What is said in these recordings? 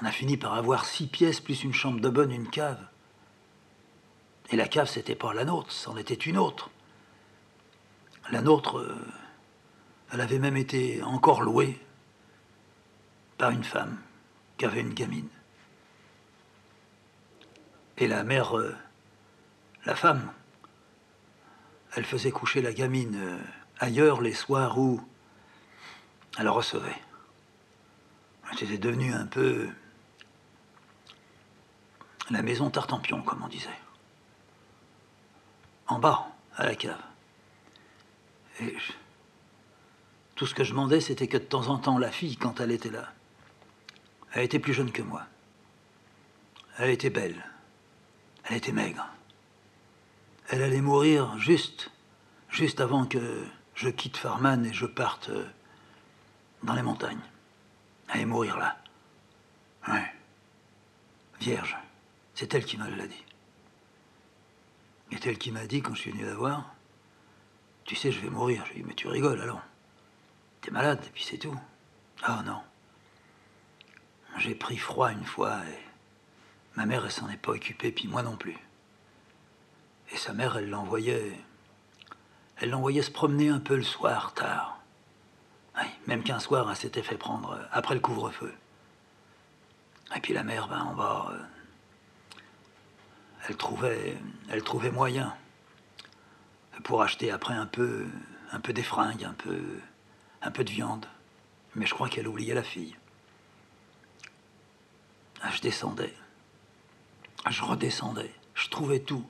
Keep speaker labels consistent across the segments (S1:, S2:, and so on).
S1: On a fini par avoir six pièces plus une chambre de bonne, une cave. Et la cave, c'était pas la nôtre, c'en était une autre. La nôtre, euh, elle avait même été encore louée par une femme qui avait une gamine. Et la mère, euh, la femme, elle faisait coucher la gamine euh, ailleurs les soirs où elle recevait. C'était devenu un peu la maison Tartampion, comme on disait. En bas, à la cave. Et tout ce que je demandais, c'était que de temps en temps, la fille, quand elle était là, elle était plus jeune que moi. Elle était belle. Elle était maigre. Elle allait mourir juste, juste avant que je quitte Farman et je parte euh, dans les montagnes. Elle allait mourir là. Ouais. Vierge. C'est elle qui me l'a dit. C'est elle qui m'a dit quand je suis venu la voir, tu sais, je vais mourir. Je lui ai dit, mais tu rigoles alors. T'es malade, et puis c'est tout. Ah non. J'ai pris froid une fois et ma mère, elle s'en est pas occupée, puis moi non plus. Et sa mère, elle l'envoyait. Elle l'envoyait se promener un peu le soir, tard. même qu'un soir, elle s'était fait prendre après le couvre-feu. Et puis la mère, ben, en bas, euh, elle trouvait, elle trouvait moyen pour acheter après un peu, un peu des fringues, un peu, un peu de viande. Mais je crois qu'elle oubliait la fille. Ah, je descendais. Ah, je redescendais. Je trouvais tout.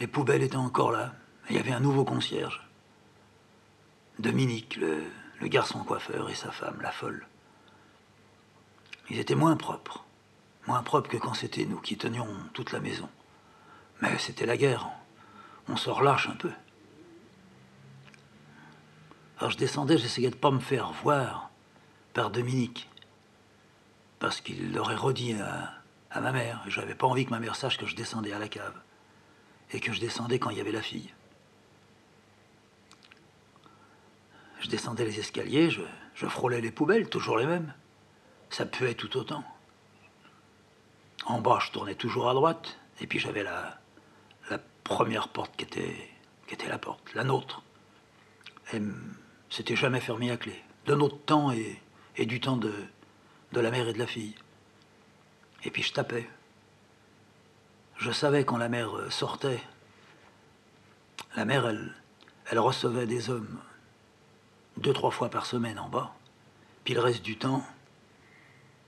S1: Les poubelles étaient encore là. Il y avait un nouveau concierge. Dominique, le, le garçon coiffeur, et sa femme, la folle. Ils étaient moins propres. Moins propres que quand c'était nous qui tenions toute la maison. Mais c'était la guerre. On se relâche un peu. Alors je descendais, j'essayais de pas me faire voir par Dominique. Parce qu'il l'aurait redit à, ma mère. Et j'avais pas envie que ma mère sache que je descendais à la cave. Et que je descendais quand il y avait la fille. Je descendais les escaliers, je, je frôlais les poubelles, toujours les mêmes. Ça puait tout autant. En bas, je tournais toujours à droite. Et puis j'avais la, première porte qui était, la porte, la nôtre. Et c'était jamais fermé à clé. De notre temps et, du temps de, de la mère et de la fille. Et puis je tapais. Je savais quand la mère euh, sortait. La mère, elle, elle recevait des hommes deux, trois fois par semaine en bas. Puis le reste du temps,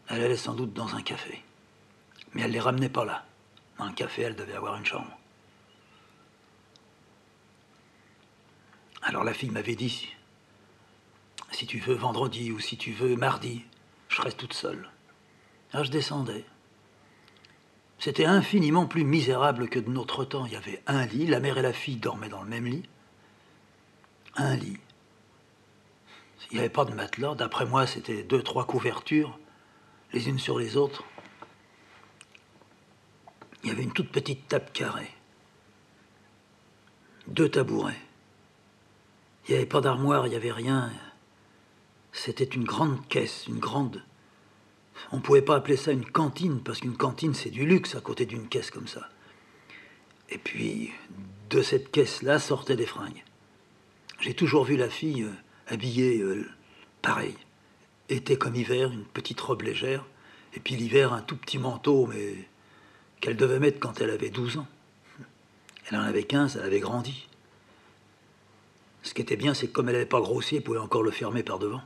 S1: elle allait sans doute dans un café. Mais elle les ramenait pas là. Dans le café, elle devait avoir une chambre. Alors la fille m'avait dit, si tu veux vendredi ou si tu veux mardi, je serai toute seule. Alors je descendais. C'était infiniment plus misérable que de notre temps. Il y avait un lit, la mère et la fille dormaient dans le même lit. Un lit. Il n'y avait pas de matelas. D'après moi, c'était deux, trois couvertures, les unes sur les autres. Il y avait une toute petite table carrée. Deux tabourets. Il n'y avait pas d'armoire, il n'y avait rien. C'était une grande caisse, une grande on ne pouvait pas appeler ça une cantine, parce qu'une cantine, c'est du luxe à côté d'une caisse comme ça. Et puis, de cette caisse-là sortaient des fringues. J'ai toujours vu la fille euh, habillée euh, pareil. Été comme hiver, une petite robe légère, et puis l'hiver, un tout petit manteau, mais qu'elle devait mettre quand elle avait 12 ans. Elle en avait 15, elle avait grandi. Ce qui était bien, c'est que comme elle n'avait pas grossi, elle pouvait encore le fermer par devant.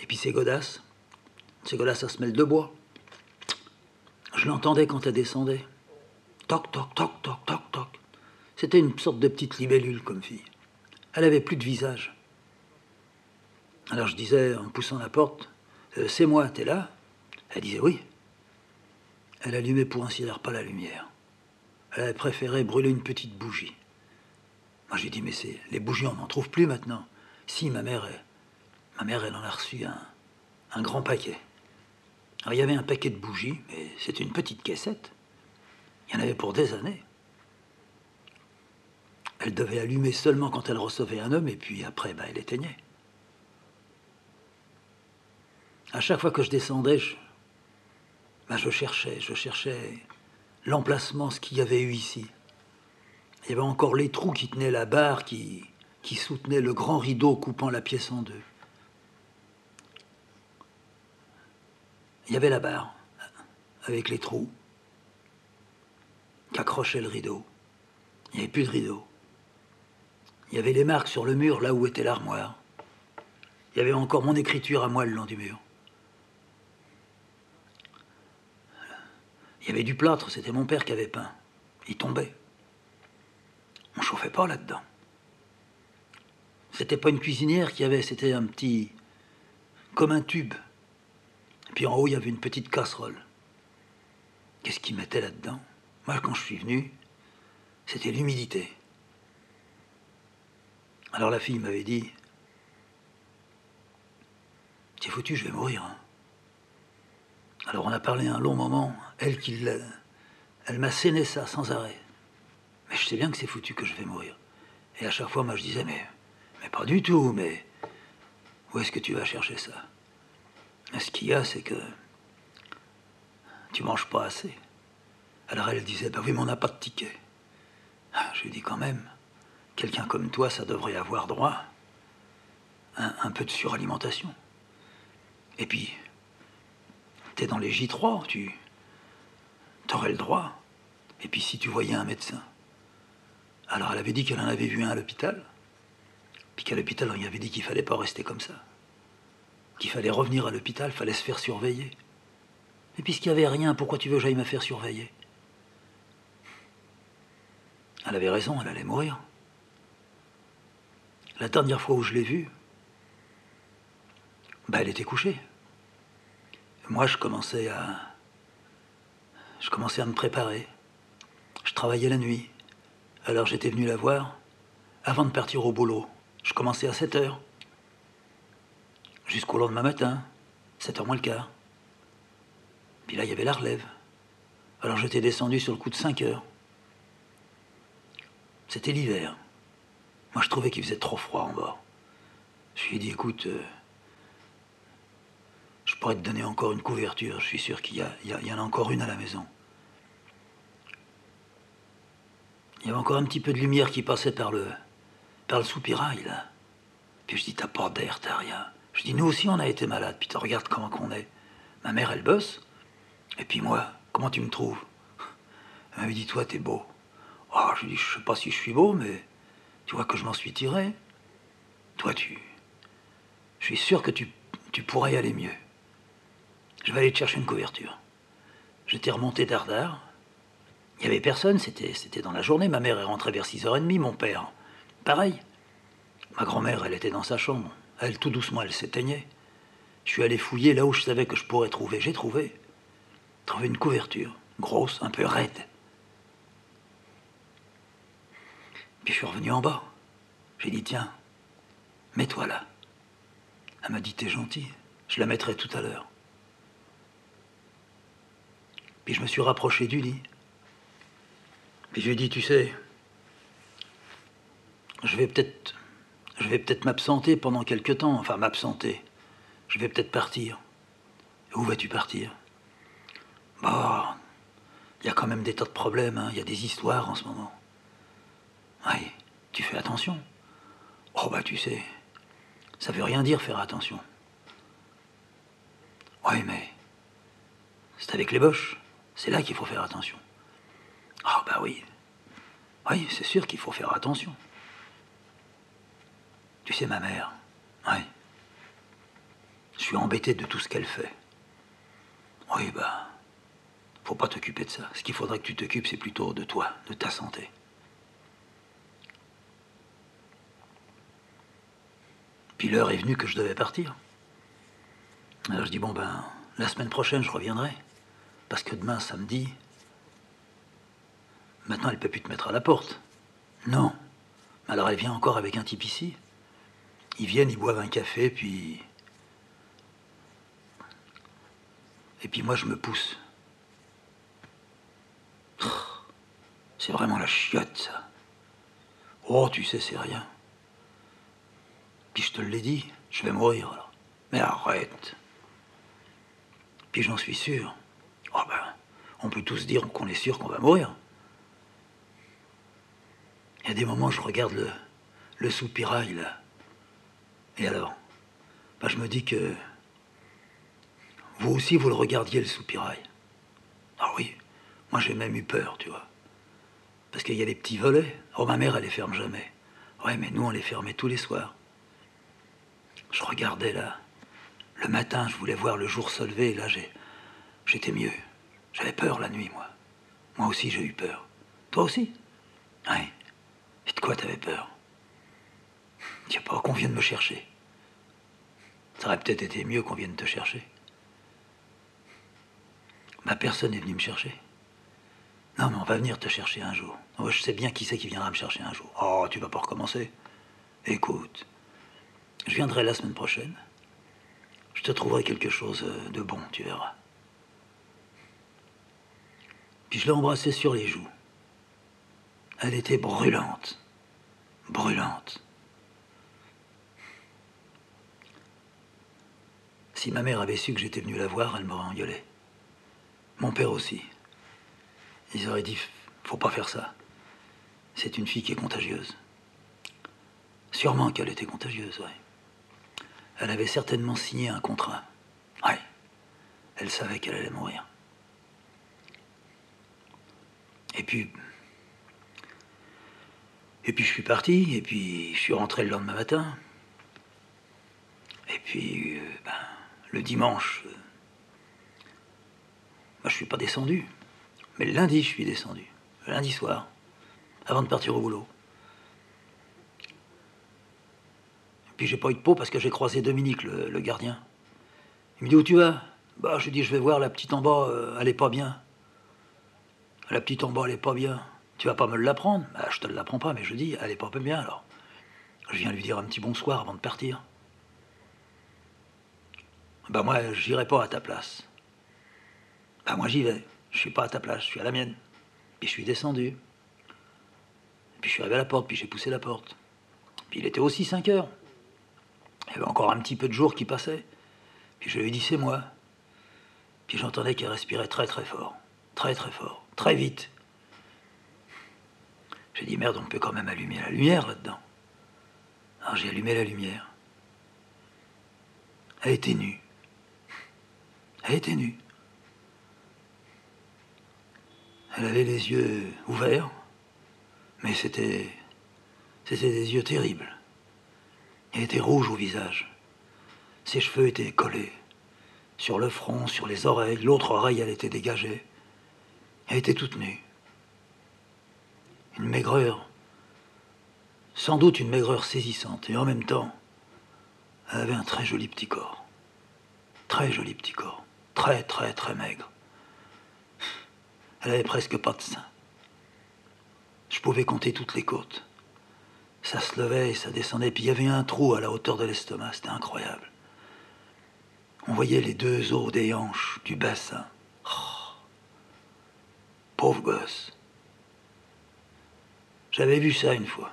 S1: Et puis ces godasses, ces godasses à semelle de bois. Je l'entendais quand elle descendait. Toc, toc, toc, toc, toc, toc. C'était une sorte de petite libellule comme fille. Elle avait plus de visage. Alors je disais en poussant la porte, euh, c'est moi, t'es là? Elle disait oui. Elle allumait pour ainsi dire pas la lumière. Elle avait préféré brûler une petite bougie. Moi j'ai dit mais c'est les bougies on n'en trouve plus maintenant. Si ma mère est Ma mère, elle en a reçu un, grand paquet. Alors, il y avait un paquet de bougies, mais c'était une petite caissette. Il y en avait pour des années. Elle devait allumer seulement quand elle recevait un homme, et puis après, ben, elle éteignait. À chaque fois que je descendais, ben, je cherchais, je cherchais l'emplacement, ce qu'il y avait eu ici. Il y avait encore les trous qui tenaient la barre, qui, qui soutenaient le grand rideau coupant la pièce en deux. Il y avait la barre, avec les trous, qui accrochaient le rideau. Il n'y avait plus de rideau. Il y avait les marques sur le mur, là où était l'armoire. Il y avait encore mon écriture à moi le long du mur. Il y avait du plâtre, c'était mon père qui avait peint. Il tombait. On chauffait pas là-dedans. C'était pas une cuisinière qui avait, c'était un petit. comme un tube. Puis en haut, il y avait une petite casserole. Qu'est-ce qu'ils mettaient là-dedans? Moi, quand je suis venu, c'était l'humidité. Alors la fille m'avait dit C'est foutu, je vais mourir. Hein. Alors on a parlé un long moment, elle qui elle m'a scéné ça sans arrêt. Mais je sais bien que c'est foutu que je vais mourir. Et à chaque fois, moi je disais Mais, mais pas du tout, mais où est-ce que tu vas chercher ça? Ce qu'il y a, c'est que tu manges pas assez. Alors elle disait Bah oui, mais on n'a pas de ticket. Ah, je lui dis quand même Quelqu'un comme toi, ça devrait avoir droit à un peu de suralimentation. Et puis, t'es dans les J3, tu aurais le droit. Et puis si tu voyais un médecin. Alors elle avait dit qu'elle en avait vu un à l'hôpital. Puis qu'à l'hôpital, on lui avait dit qu'il fallait pas rester comme ça. Qu'il fallait revenir à l'hôpital, fallait se faire surveiller. Et puisqu'il n'y avait rien, pourquoi tu veux que j'aille me faire surveiller? Elle avait raison, elle allait mourir. La dernière fois où je l'ai vue, bah, elle était couchée. Moi, je commençais à. Je commençais à me préparer. Je travaillais la nuit. Alors j'étais venu la voir avant de partir au boulot. Je commençais à 7 heures. Jusqu'au lendemain matin, 7 heures moins le quart. Puis là, il y avait la relève. Alors j'étais descendu sur le coup de 5 heures. C'était l'hiver. Moi, je trouvais qu'il faisait trop froid en bas. Je lui ai dit, écoute, euh, je pourrais te donner encore une couverture. Je suis sûr qu'il y, y, en a encore une à la maison. Il y avait encore un petit peu de lumière qui passait par le, par le soupirail. Puis je dis, t'as pas d'air, t'as rien. Je dis, nous aussi, on a été malades. Puis tu regardes comment qu'on est. Ma mère, elle bosse. Et puis moi, comment tu me trouves? Elle me dit, toi, t'es beau. Oh, je dis, je sais pas si je suis beau, mais tu vois que je m'en suis tiré. Toi, tu. Je suis sûr que tu, tu pourrais y aller mieux. Je vais aller te chercher une couverture. J'étais remonté dardard. Il n'y avait personne, c'était, dans la journée. Ma mère est rentrée vers 6h30, mon père. Pareil. Ma grand-mère, elle était dans sa chambre. Elle, tout doucement, elle s'éteignait. Je suis allé fouiller là où je savais que je pourrais trouver. J'ai trouvé. Trouvé une couverture, grosse, un peu raide. Puis je suis revenu en bas. J'ai dit, tiens, mets-toi là. Elle m'a dit, t'es gentil, je la mettrai tout à l'heure. Puis je me suis rapproché du lit. Puis je lui ai dit, tu sais, je vais peut-être je vais peut-être m'absenter pendant quelque temps, enfin m'absenter. Je vais peut-être partir. où vas-tu partir? Bah, il y a quand même des tas de problèmes, hein. il y a des histoires en ce moment. Oui, tu fais attention. Oh bah tu sais, ça veut rien dire faire attention. Oui, mais c'est avec les boches. C'est là qu'il faut faire attention. Ah bah oui. Oui, c'est sûr qu'il faut faire attention. Tu sais, ma mère, oui. Je suis embêté de tout ce qu'elle fait. Oui, bah, faut pas t'occuper de ça. Ce qu'il faudrait que tu t'occupes, c'est plutôt de toi, de ta santé. Puis l'heure est venue que je devais partir. Alors je dis, bon ben, la semaine prochaine, je reviendrai. Parce que demain, samedi, maintenant, elle peut plus te mettre à la porte. Non. Alors elle vient encore avec un type ici. Ils viennent, ils boivent un café, puis... Et puis moi, je me pousse. C'est vraiment la chiotte, ça. Oh, tu sais, c'est rien. Puis je te l'ai dit, je vais mourir alors. Mais arrête. Puis j'en suis sûr. Oh ben, on peut tous dire qu'on est sûr qu'on va mourir. Il y a des moments, je regarde le, le soupirail, là. Et alors ben, Je me dis que vous aussi, vous le regardiez, le soupirail. Ah oui, moi j'ai même eu peur, tu vois. Parce qu'il y a les petits volets. Oh, ma mère, elle les ferme jamais. Ouais, mais nous, on les fermait tous les soirs. Je regardais là. Le matin, je voulais voir le jour se lever, là, j'étais mieux. J'avais peur la nuit, moi. Moi aussi, j'ai eu peur. Toi aussi? Oui. Et de quoi t'avais peur? Sais pas, qu'on vienne me chercher. Ça aurait peut-être été mieux qu'on vienne te chercher. Ma personne est venue me chercher. Non, mais on va venir te chercher un jour. Oh, je sais bien qui c'est qui viendra me chercher un jour. Oh, tu vas pas recommencer Écoute, je viendrai la semaine prochaine. Je te trouverai quelque chose de bon, tu verras. Puis je l'ai embrassée sur les joues. Elle était brûlante. Brûlante. Si ma mère avait su que j'étais venu la voir, elle m'aurait engueulé. Mon père aussi. Ils auraient dit faut pas faire ça. C'est une fille qui est contagieuse. Sûrement qu'elle était contagieuse, oui. Elle avait certainement signé un contrat. Oui. Elle savait qu'elle allait mourir. Et puis. Et puis je suis parti, et puis je suis rentré le lendemain matin. Et puis, euh, ben, le dimanche, euh, ben, je suis pas descendu. Mais le lundi, je suis descendu. Le lundi soir, avant de partir au boulot. Puis j'ai pas eu de peau parce que j'ai croisé Dominique, le, gardien. Il me dit Où tu vas? Bah, je dis Je vais voir la petite en bas, euh, elle est pas bien. La petite en bas, elle est pas bien. Tu vas pas me l'apprendre Bah, je te l'apprends pas, mais je dis Elle est pas bien alors. Je viens lui dire un petit bonsoir avant de partir. Bah, moi, j'irai pas à ta place. Bah, moi, j'y vais. Je suis pas à ta place, je suis à la mienne. Puis je suis descendu. Puis je suis arrivé à la porte, puis j'ai poussé la porte. Puis il était aussi 5 heures. Il y avait encore un petit peu de jour qui passait. Puis je lui ai dit c'est moi. Puis j'entendais qu'elle respirait très très fort. Très très fort. Très vite. J'ai dit merde, on peut quand même allumer la lumière là-dedans. Alors j'ai allumé la lumière. Elle était nue. Elle était nue. Elle avait les yeux ouverts, mais c'était. C'était des yeux terribles. Elle était rouge au visage. Ses cheveux étaient collés. Sur le front, sur les oreilles, l'autre oreille, elle était dégagée. Elle était toute nue. Une maigreur. Sans doute une maigreur saisissante. Et en même temps, elle avait un très joli petit corps. Très joli petit corps. Très, très, très maigre. Elle avait presque pas de sein. Je pouvais compter toutes les côtes. Ça se levait et ça descendait, puis il y avait un trou à la hauteur de l'estomac, c'était incroyable. On voyait les deux os des hanches, du bassin. Pauvre gosse. J'avais vu ça une fois,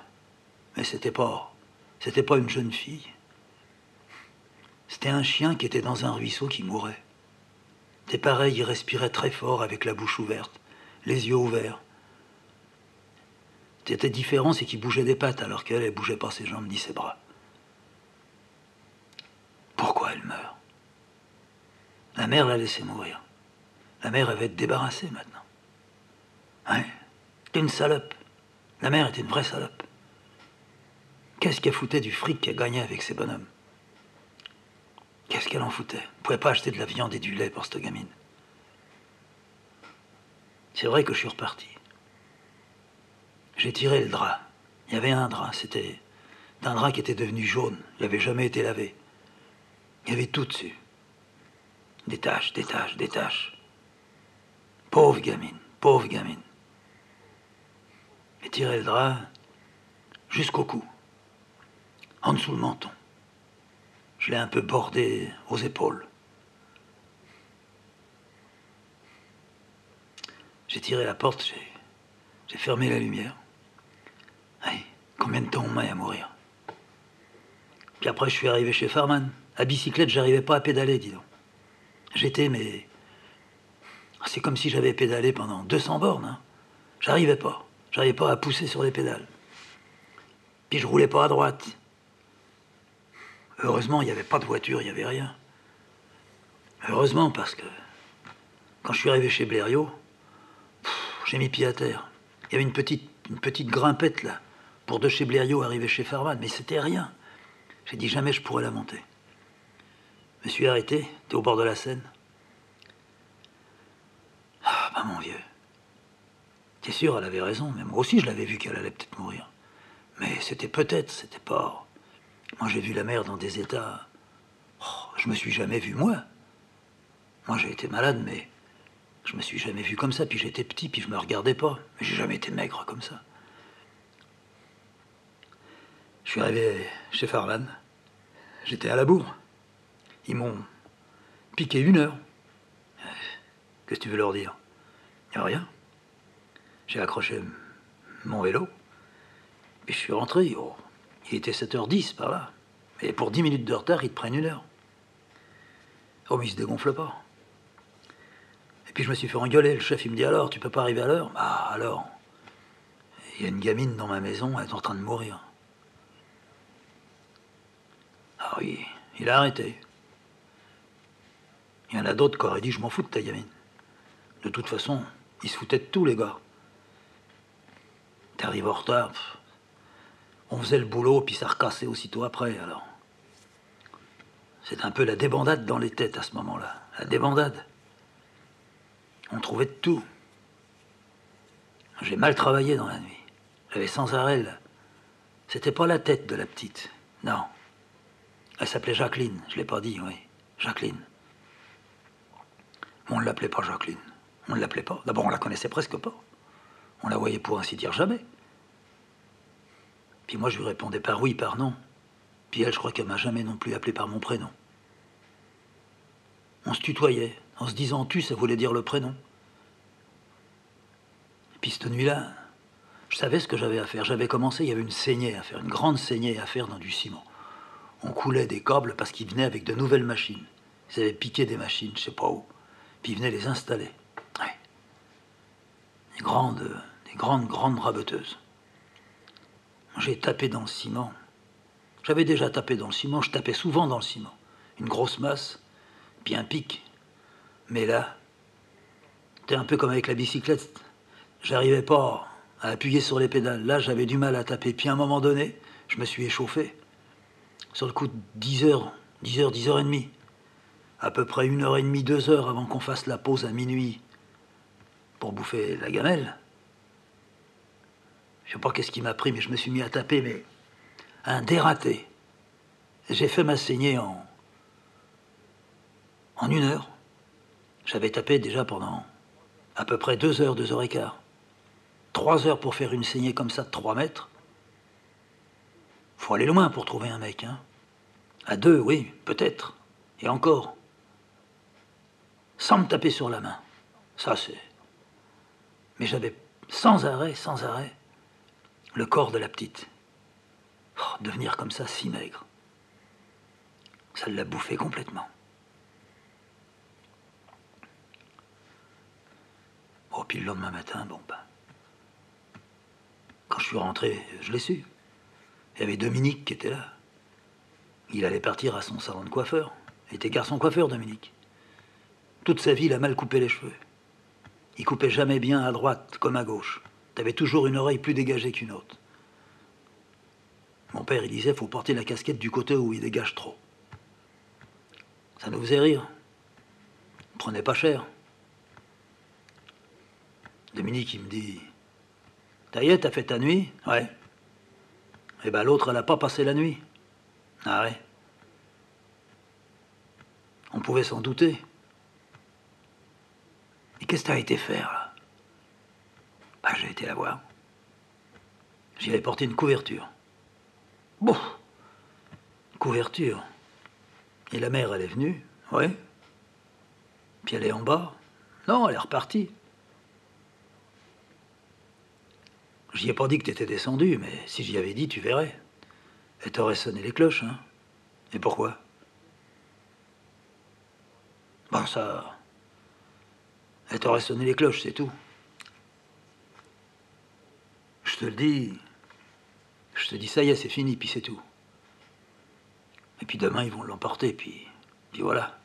S1: mais c'était pas, c'était pas une jeune fille. C'était un chien qui était dans un ruisseau qui mourait. C'était pareil, il respirait très fort avec la bouche ouverte, les yeux ouverts. C'était différent, c'est qu'il bougeait des pattes alors qu'elle, elle bougeait pas ses jambes ni ses bras. Pourquoi elle meurt? La mère l'a laissé mourir. La mère, avait va être débarrassée maintenant. C'était une salope. La mère était une vraie salope. Qu'est-ce qu'elle foutait du fric qu'elle gagnait avec ses bonhommes? Qu'est-ce qu'elle en foutait? Elle pouvait pas acheter de la viande et du lait pour cette gamine. C'est vrai que je suis reparti. J'ai tiré le drap. Il y avait un drap, c'était un drap qui était devenu jaune. Il n'avait jamais été lavé. Il y avait tout dessus. Des taches, des taches, des taches. Pauvre gamine, pauvre gamine. J'ai tiré le drap jusqu'au cou, en dessous le menton. Je l'ai un peu bordé aux épaules. J'ai tiré la porte, j'ai fermé la lumière. combien de temps on m'a à mourir? Puis après, je suis arrivé chez Farman. À bicyclette, j'arrivais pas à pédaler, dis donc. J'étais, mais C'est comme si j'avais pédalé pendant 200 bornes. Hein. J'arrivais pas. J'arrivais pas à pousser sur les pédales. Puis je roulais pas à droite. Heureusement, il n'y avait pas de voiture, il n'y avait rien. Heureusement, parce que quand je suis arrivé chez Blériot, j'ai mis pied à terre. Il y avait une petite, une petite grimpette là, pour de chez Blériot arriver chez Farman, mais c'était rien. J'ai dit jamais je pourrais la monter. Je me suis arrêté, t'es au bord de la Seine. Ah, bah mon vieux. T'es sûr, elle avait raison, mais moi aussi je l'avais vu qu'elle allait peut-être mourir. Mais c'était peut-être, c'était pas. Moi j'ai vu la mer dans des états. Oh, je me suis jamais vu moi. Moi j'ai été malade, mais je me suis jamais vu comme ça. Puis j'étais petit, puis je me regardais pas. Mais j'ai jamais été maigre comme ça. Je suis arrivé chez Farlan. J'étais à la bourre. Ils m'ont piqué une heure. Qu'est-ce que tu veux leur dire? A rien. J'ai accroché mon vélo. Puis je suis rentré. Oh, il était 7h10 par là. Et pour 10 minutes de retard, ils te prennent une heure. Oh, mais ils se dégonfle pas. Et puis je me suis fait engueuler. Le chef, il me dit alors, tu peux pas arriver à l'heure? Bah alors. Il y a une gamine dans ma maison, elle est en train de mourir. Ah oui, il a arrêté. Il y en a d'autres qui auraient dit Je m'en fous de ta gamine. De toute façon, ils se foutaient de tous les gars. T'arrives en retard. On faisait le boulot, puis ça recassait aussitôt après, alors. C'est un peu la débandade dans les têtes à ce moment-là. La débandade. On trouvait de tout. J'ai mal travaillé dans la nuit. J'avais sans arrêt. C'était pas la tête de la petite. Non. Elle s'appelait Jacqueline. Je l'ai pas dit, oui. Jacqueline. On ne l'appelait pas Jacqueline. On ne l'appelait pas. D'abord, on la connaissait presque pas. On la voyait pour ainsi dire jamais. Puis moi, je lui répondais par oui, par non. Puis elle, je crois qu'elle m'a jamais non plus appelé par mon prénom. On se tutoyait. En se disant tu, ça voulait dire le prénom. Puis cette nuit-là, je savais ce que j'avais à faire. J'avais commencé, il y avait une saignée à faire, une grande saignée à faire dans du ciment. On coulait des câbles parce qu'ils venaient avec de nouvelles machines. Ils avaient piqué des machines, je sais pas où. Puis ils venaient les installer. Des grandes, des grandes, grandes raboteuses. J'ai tapé dans le ciment. J'avais déjà tapé dans le ciment, je tapais souvent dans le ciment. Une grosse masse, puis un pic. Mais là, c'était un peu comme avec la bicyclette. J'arrivais pas à appuyer sur les pédales. Là, j'avais du mal à taper. Puis à un moment donné, je me suis échauffé. Sur le coup de 10 heures, 10 heures, 10 heures et demie. À peu près une heure et demie, deux heures avant qu'on fasse la pause à minuit pour bouffer la gamelle. Je sais pas qu'est-ce qui m'a pris, mais je me suis mis à taper, mais un dératé. J'ai fait ma saignée en, en une heure. J'avais tapé déjà pendant à peu près deux heures, deux heures et quart. Trois heures pour faire une saignée comme ça de trois mètres. Faut aller loin pour trouver un mec, hein. À deux, oui, peut-être. Et encore. Sans me taper sur la main. Ça, c'est. Mais j'avais sans arrêt, sans arrêt, le corps de la petite. Oh, devenir comme ça, si maigre. Ça l'a bouffé complètement. Oh, puis le lendemain matin, bon, ben. Quand je suis rentré, je l'ai su. Il y avait Dominique qui était là. Il allait partir à son salon de coiffeur. Il était garçon coiffeur, Dominique. Toute sa vie, il a mal coupé les cheveux. Il coupait jamais bien à droite comme à gauche. T'avais toujours une oreille plus dégagée qu'une autre. Mon père, il disait, faut porter la casquette du côté où il dégage trop. Ça nous faisait rire. Prenez pas cher. Dominique, il me dit y t'as fait ta nuit? Ouais. Eh ben l'autre, elle n'a pas passé la nuit. Ah ouais. On pouvait s'en douter. Et qu'est-ce que t'as été faire, Bah, j'ai été la voir. J'y avais porté une couverture. Bon. Couverture. Et la mère, elle est venue, ouais. Puis elle est en bas. Non, elle est repartie. J'y ai pas dit que t'étais descendu, mais si j'y avais dit, tu verrais. Elle t'aurait sonné les cloches, hein. Et pourquoi? Bon, ça. Elle t'aurait sonné les cloches, c'est tout. Je te le dis. Je te dis, ça y est, c'est fini, puis c'est tout. Et puis demain, ils vont l'emporter, puis, puis voilà.